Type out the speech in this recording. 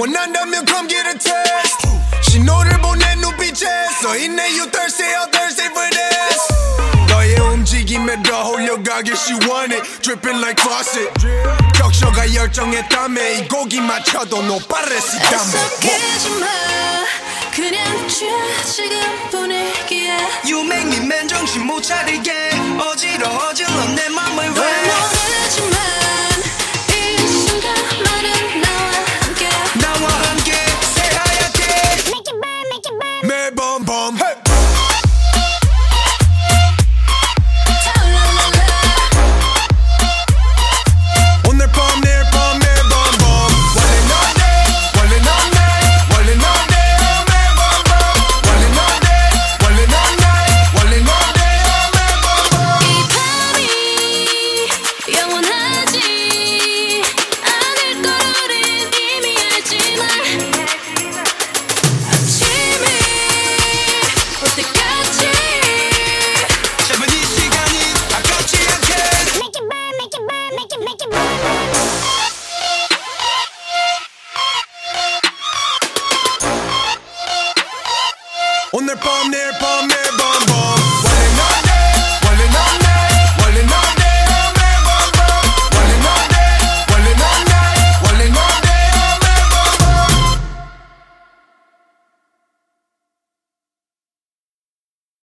원한다면 come get a taste 신호를 보낸 눈빛에 써있네 you thirsty oh thirsty for this 너의 움직임에 더 홀려가길 she want it dripping like faucet 격셔가 열정했다며 이 고기 맞춰도 no parecitame 애석하지 마 그냥 지금 분위기에 You make me 맨 정신 못 차리게 어지러워질러 내 매번 오늘 밤 내일 밤